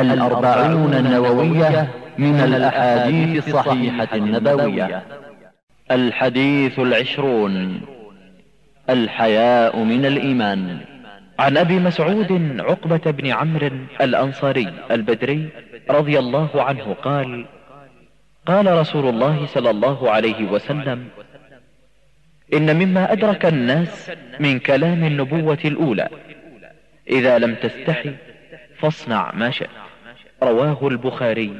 الأربعون النووية من الأحاديث الصحيحة النبوية. الحديث العشرون. الحياء من الإيمان. عن أبي مسعود عقبة بن عمرو الأنصاري البدري رضي الله عنه قال قال رسول الله صلى الله عليه وسلم إن مما أدرك الناس من كلام النبوة الأولى. إذا لم تستحي فاصنع ما شئت. رواه البخاري.